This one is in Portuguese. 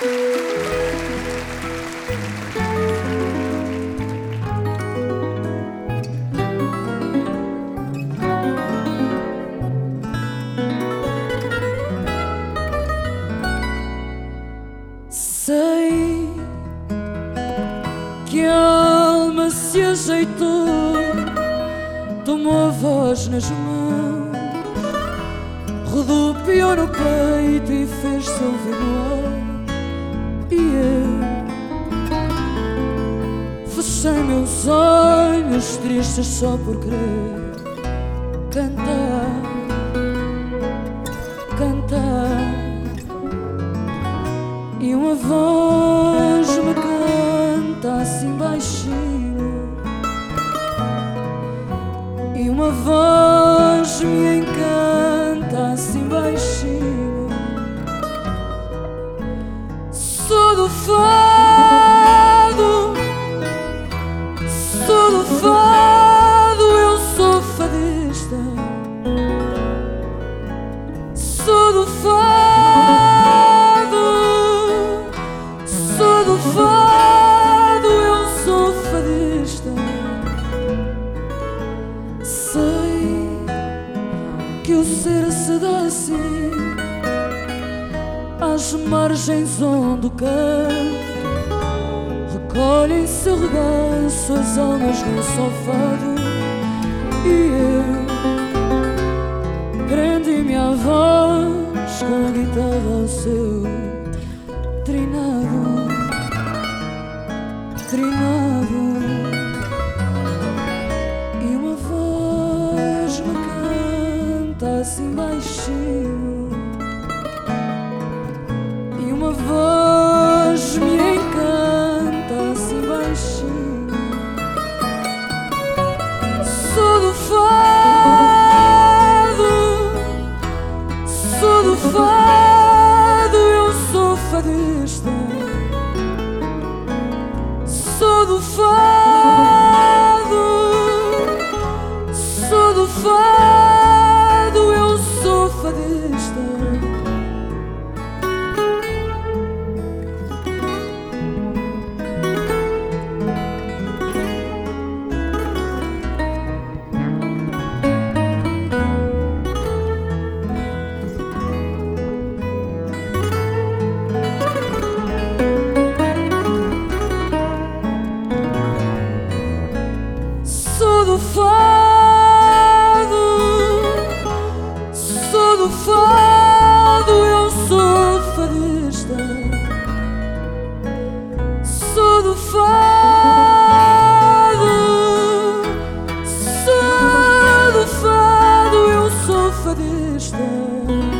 Sei que a alma se ajeitou, tomou a voz nas mãos, rodopiou no peito e fez-se ouvir no ar. Fechei meus olhos tristes só por querer cantar, cantar. E uma voz me canta assim baixinho E uma voz me encanta fado Sou do fado, eu sou fadista. Sei que o ser se dá assim às margens onde o canto recolhem-se regaço as almas num sofado seu trinado, trinado. E uma voz me canta assim baixinho. E uma voz me encanta assim baixinho. Sou do fado, sou do fado, Sou do sou